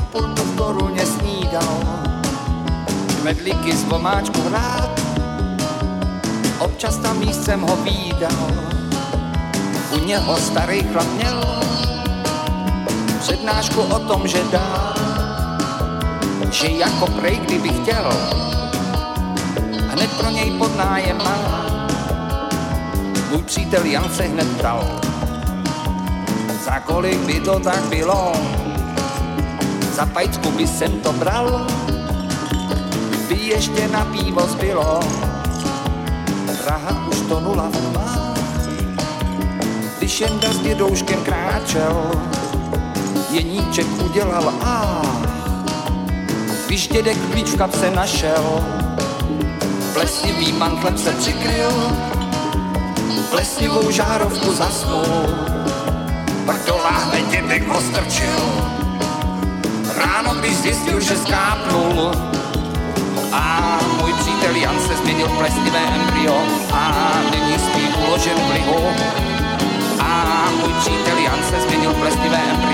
u pultu v koruně snídal. Medlíky z vomáčku rád, občas tam míst jsem ho výdal. U něho starý chlap měl přednášku o tom, že dá, že jako prej, kdyby chtěl, hned pro něj pod nájem má. Můj přítel Jan se hned ptal, za kolik by to tak bylo, za pajcku by jsem to bral, by ještě na pivo zbylo. Praha už to nula má, když jen s dědouškem kráčel, jeníček udělal a. Když dědek klíč v kapse našel, plesnivým mantlem se přikryl, plesnivou žárovku zasnul, pak do láhve dědek ho strčil, ráno by zjistil, že skápnul, a můj přítel Jan se změnil v plesnivé embryo a nyní spí uložen v lihu. A můj přítel Jan se změnil v plesnivé embryo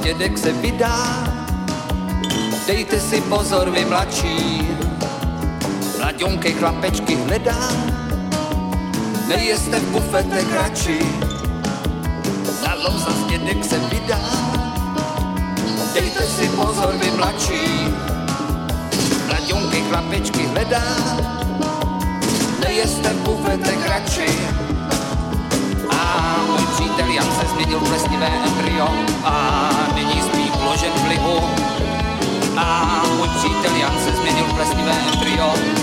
dědek se vydá, dejte si pozor vy mladší, mladionky chlapečky hledá, nejeste v bufetech radši, na zas dědek se vydá, dejte si pozor vy mladší, mladionky chlapečky hledá, nejeste v bufetech radši, lihu.